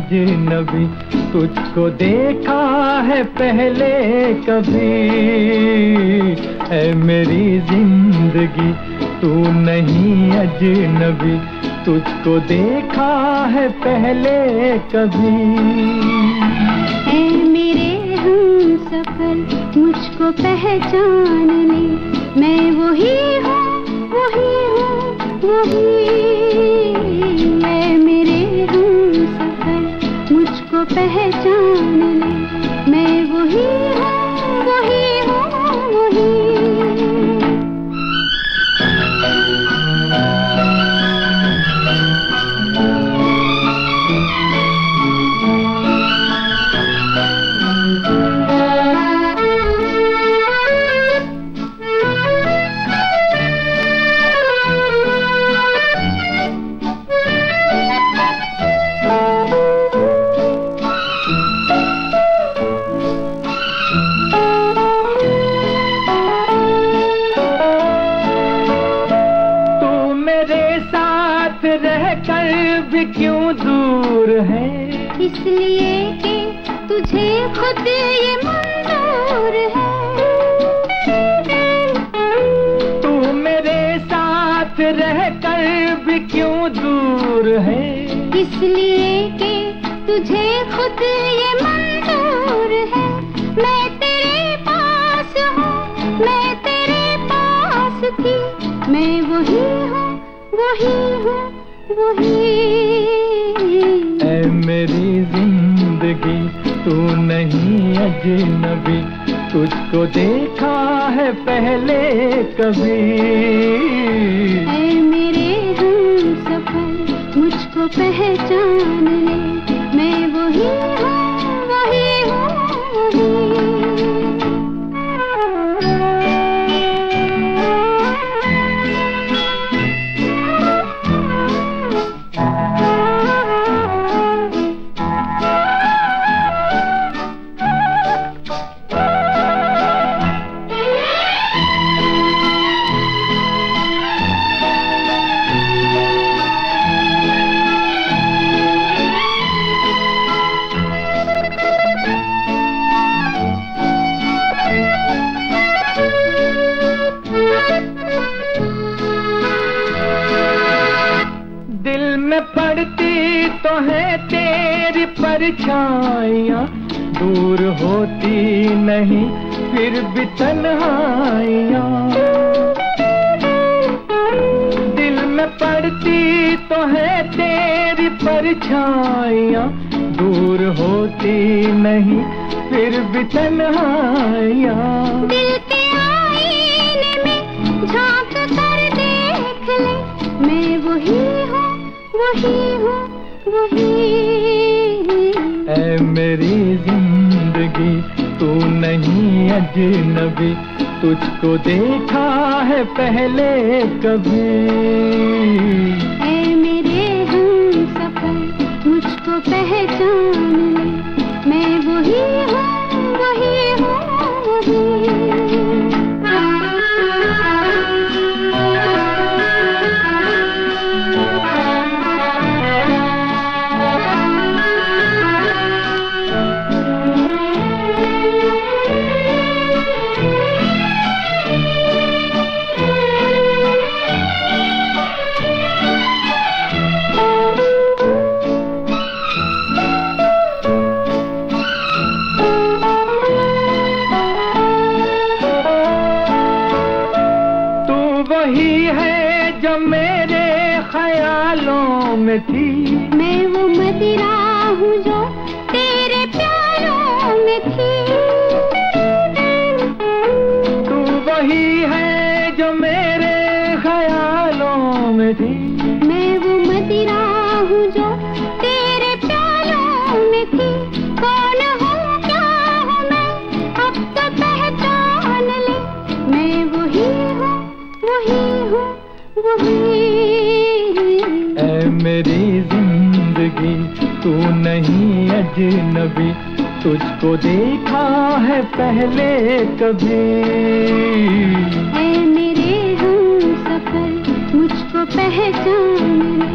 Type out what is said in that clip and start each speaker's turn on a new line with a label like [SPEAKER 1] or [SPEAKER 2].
[SPEAKER 1] अजनबी तुझको देखा है पहले कभी। है मेरी ज़िंदगी, तू नहीं अजनबी। तुझको देखा है पहले कभी।
[SPEAKER 2] ऐ मेरे हम सफ़र, मुझको पहचान ले।
[SPEAKER 1] क्यों दूर है?
[SPEAKER 2] इसलिए कि तुझे खुद ये मंजूर है।
[SPEAKER 1] तू मेरे साथ रहकर भी क्यों दूर है?
[SPEAKER 2] इसलिए कि तुझे खुद ये मंजूर है। मैं तेरे पास हूँ मैं तेरे पास थी। मैं वही हूँ वही हूँ वही
[SPEAKER 1] मेरी ज़िंदगी, तू नहीं अजनबी। तुझको देखा है पहले कभी।
[SPEAKER 2] ऐ मेरे हम सफ़र, मुझको पहचान ले।
[SPEAKER 1] तो है तेरी परछाइयाँ दूर होती नहीं, फिर भी तन्हाइयाँ। दिल में पड़ती तो है तेरी परछाइयाँ दूर होती नहीं, फिर भी तन्हाइयाँ।
[SPEAKER 2] झाँक कर देख ले, मैं वही हूँ, वही
[SPEAKER 1] मेरी ज़िंदगी, तू नहीं अजनबी। तुझको देखा है पहले कभी।
[SPEAKER 2] ऐ मेरे हम सफ़र, मुझको पहचान
[SPEAKER 1] जो मेरे ख्यालों में थी।
[SPEAKER 2] मैं वो मदिरा हूँ जो तेरे प्यालों में थी।
[SPEAKER 1] तू वही है जो मेरे ख्यालों में थी। तू नहीं अजनबी तुझको देखा है पहले कभी।
[SPEAKER 2] ऐ मेरे हम सफ़र मुझको पहचान